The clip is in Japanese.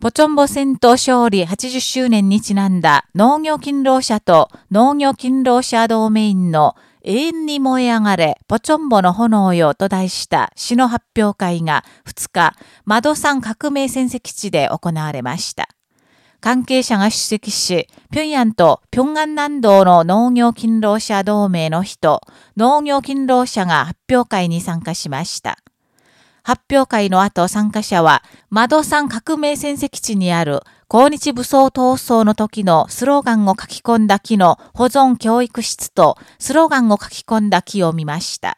ポチョンボ戦闘勝利80周年にちなんだ農業勤労者と農業勤労者同盟員の永遠に燃え上がれ、ポチョンボの炎よと題した詩の発表会が2日、窓山革命戦績地で行われました。関係者が出席し、平壌と平安南道の農業勤労者同盟の人、農業勤労者が発表会に参加しました。発表会の後参加者は、窓山革命戦績地にある、抗日武装闘争の時のスローガンを書き込んだ木の保存教育室とスローガンを書き込んだ木を見ました。